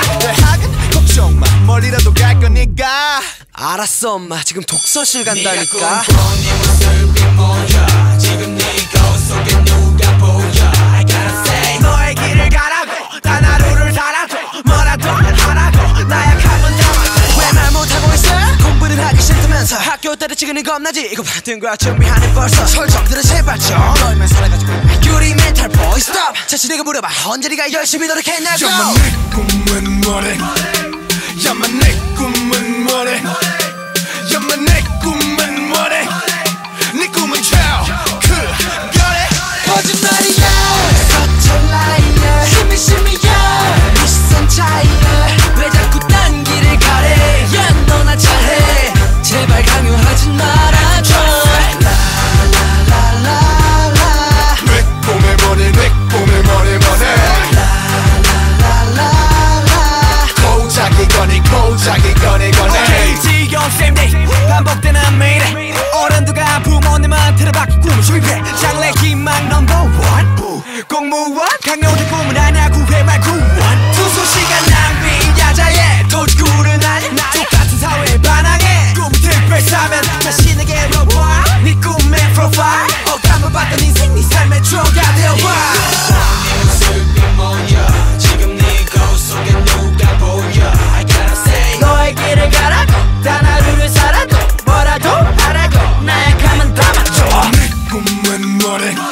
자 대학은 걱정 마. 머리라도 갈 거니까. 알았어 엄마. 지금 독서실 간다니까. 찍으니 겁나지? 이거 받은 거야. 준비하는 벌써 설정들은 제발 좀 너희만 살아가지고 유리 멘탈 보이 스톱 자신에게 물어봐. 언제 네가 열심히 노력했냐고. 야마 내 꿈은 뭐래? 야마 내 꿈은 뭐래? 야마 내 꿈은 뭐래? 네 꿈은 최 rằng. Morning.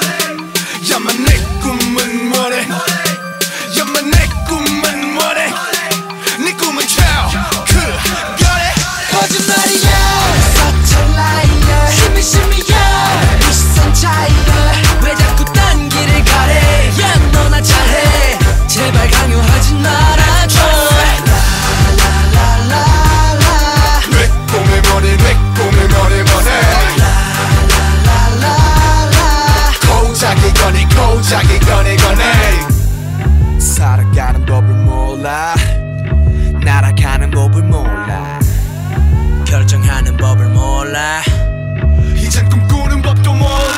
날아가는 법을 몰라. 결정하는 법을 몰라. 이젠 꿈꾸는 법도 몰라.